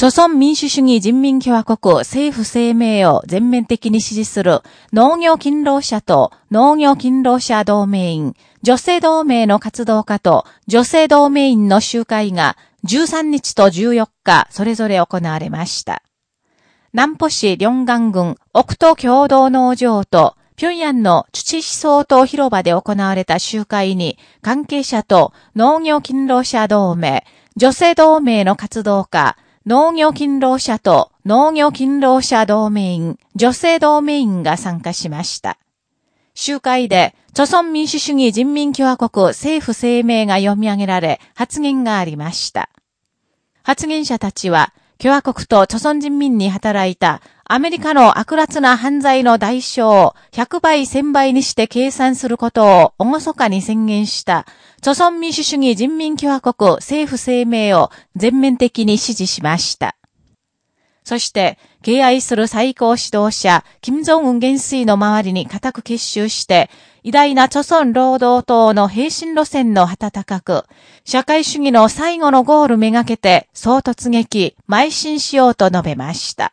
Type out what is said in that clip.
朝鮮民主主義人民共和国政府声明を全面的に支持する農業勤労者と農業勤労者同盟員、女性同盟の活動家と女性同盟員の集会が13日と14日それぞれ行われました。南浦市両岸郡奥都共同農場と平壌の土思想党広場で行われた集会に関係者と農業勤労者同盟、女性同盟の活動家、農業勤労者と農業勤労者同盟員、女性同盟員が参加しました。集会で、著存民主主義人民共和国政府声明が読み上げられ、発言がありました。発言者たちは、共和国と著存人民に働いたアメリカの悪辣な犯罪の代償を100倍1000倍にして計算することを厳かに宣言した、朝鮮民主主義人民共和国政府声明を全面的に支持しました。そして、敬愛する最高指導者、金正恩元帥の周りに固く結集して、偉大な朝鮮労働党の平身路線の暖かく、社会主義の最後のゴールめがけて、総突撃、邁進しようと述べました。